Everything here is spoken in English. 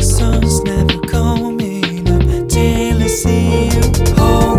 Sun's never coming up till I see you. Oh,